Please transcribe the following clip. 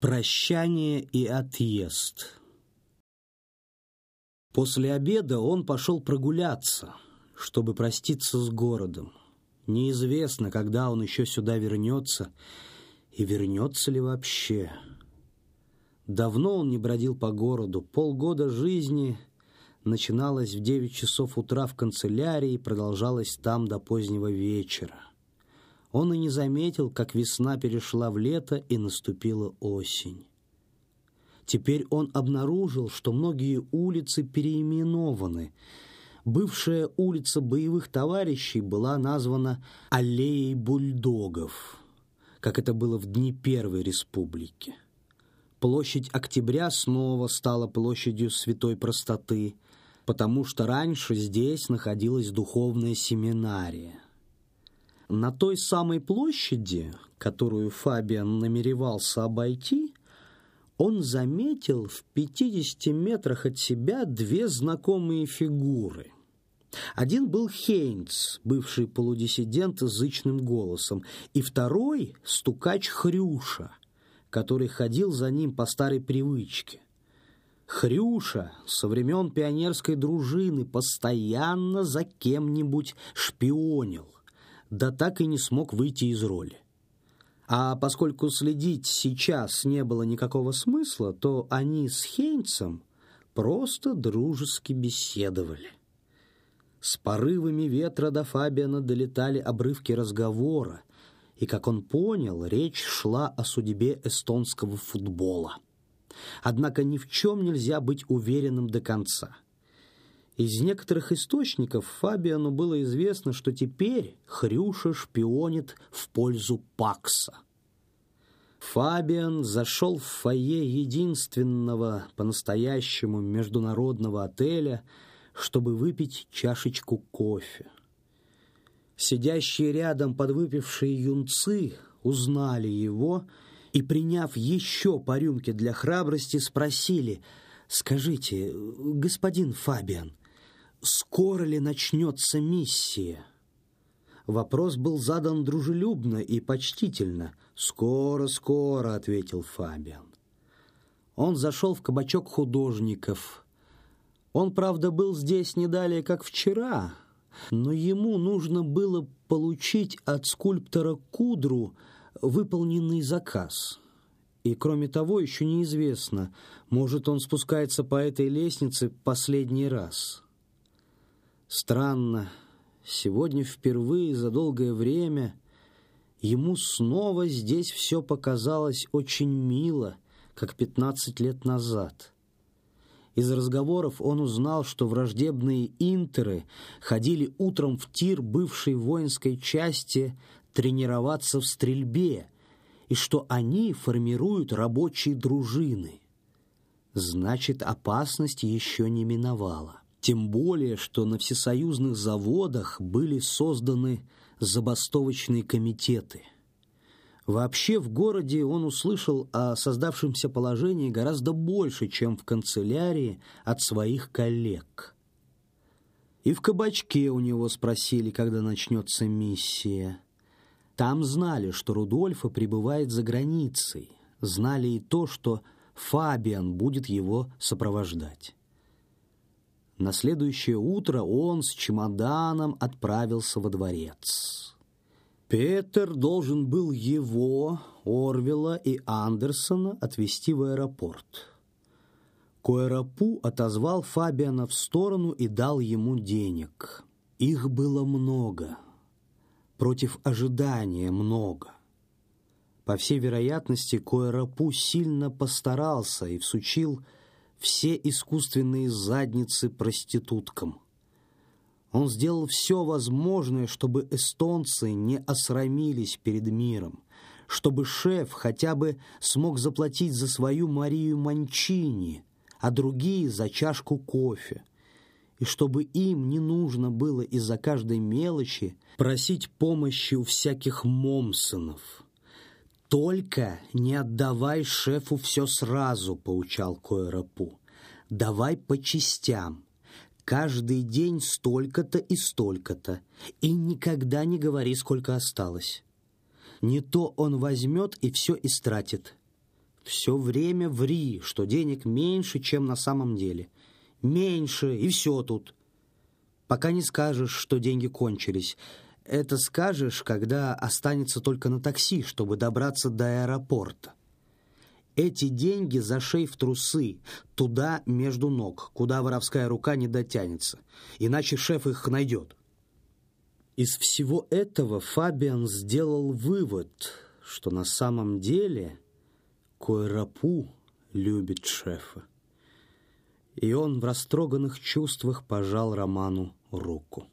Прощание и отъезд. После обеда он пошел прогуляться, чтобы проститься с городом. Неизвестно, когда он еще сюда вернется, и вернется ли вообще. Давно он не бродил по городу. Полгода жизни начиналась в девять часов утра в канцелярии и продолжалась там до позднего вечера. Он и не заметил, как весна перешла в лето и наступила осень. Теперь он обнаружил, что многие улицы переименованы. Бывшая улица боевых товарищей была названа «Аллеей бульдогов», как это было в дни Первой Республики. Площадь Октября снова стала площадью святой простоты, потому что раньше здесь находилась духовная семинария – на той самой площади, которую Фабиан намеревался обойти, он заметил в 50 метрах от себя две знакомые фигуры. Один был Хейнц, бывший полудиссидент с зычным голосом, и второй — стукач Хрюша, который ходил за ним по старой привычке. Хрюша со времен пионерской дружины постоянно за кем-нибудь шпионил да так и не смог выйти из роли. А поскольку следить сейчас не было никакого смысла, то они с Хейнцем просто дружески беседовали. С порывами ветра до Фабиана долетали обрывки разговора, и, как он понял, речь шла о судьбе эстонского футбола. Однако ни в чем нельзя быть уверенным до конца – из некоторых источников Фабиану было известно, что теперь Хрюша шпионит в пользу Пакса. Фабиан зашел в фойе единственного по-настоящему международного отеля, чтобы выпить чашечку кофе. Сидящие рядом подвыпившие юнцы узнали его и, приняв еще по рюмке для храбрости, спросили «Скажите, господин Фабиан, скоро ли начнется миссия? Вопрос был задан дружелюбно и почтительно. «Скоро, скоро», — ответил Фабиан. Он зашел в кабачок художников. Он, правда, был здесь не далее, как вчера, но ему нужно было получить от скульптора Кудру выполненный заказ. И, кроме того, еще неизвестно, может, он спускается по этой лестнице последний раз». Странно, сегодня впервые за долгое время ему снова здесь все показалось очень мило, как пятнадцать лет назад. Из разговоров он узнал, что враждебные интеры ходили утром в тир бывшей воинской части тренироваться в стрельбе, и что они формируют рабочие дружины. Значит, опасность еще не миновала. Тем более, что на всесоюзных заводах были созданы забастовочные комитеты. Вообще в городе он услышал о создавшемся положении гораздо больше, чем в канцелярии от своих коллег. И в кабачке у него спросили, когда начнется миссия. Там знали, что Рудольфа пребывает за границей, знали и то, что Фабиан будет его сопровождать. На следующее утро он с чемоданом отправился во дворец. Петер должен был его, Орвела и Андерсона отвезти в аэропорт. Коэрапу отозвал Фабиана в сторону и дал ему денег. Их было много. Против ожидания много. По всей вероятности, Коэрапу сильно постарался и всучил все искусственные задницы проституткам. Он сделал все возможное, чтобы эстонцы не осрамились перед миром, чтобы шеф хотя бы смог заплатить за свою Марию Манчини, а другие за чашку кофе, и чтобы им не нужно было из-за каждой мелочи просить помощи у всяких Момсонов. «Только не отдавай шефу все сразу», — поучал Койрапу. «Давай по частям. Каждый день столько-то и столько-то. И никогда не говори, сколько осталось. Не то он возьмет и все истратит. все время ври, что денег меньше, чем на самом деле. Меньше, и все тут. Пока не скажешь, что деньги кончились. Это скажешь, когда останется только на такси, чтобы добраться до аэропорта. Эти деньги за шей в трусы, туда между ног, куда воровская рука не дотянется. Иначе шеф их найдет. Из всего этого Фабиан сделал вывод, что на самом деле Койрапу любит шефа. И он в растроганных чувствах пожал Роману руку.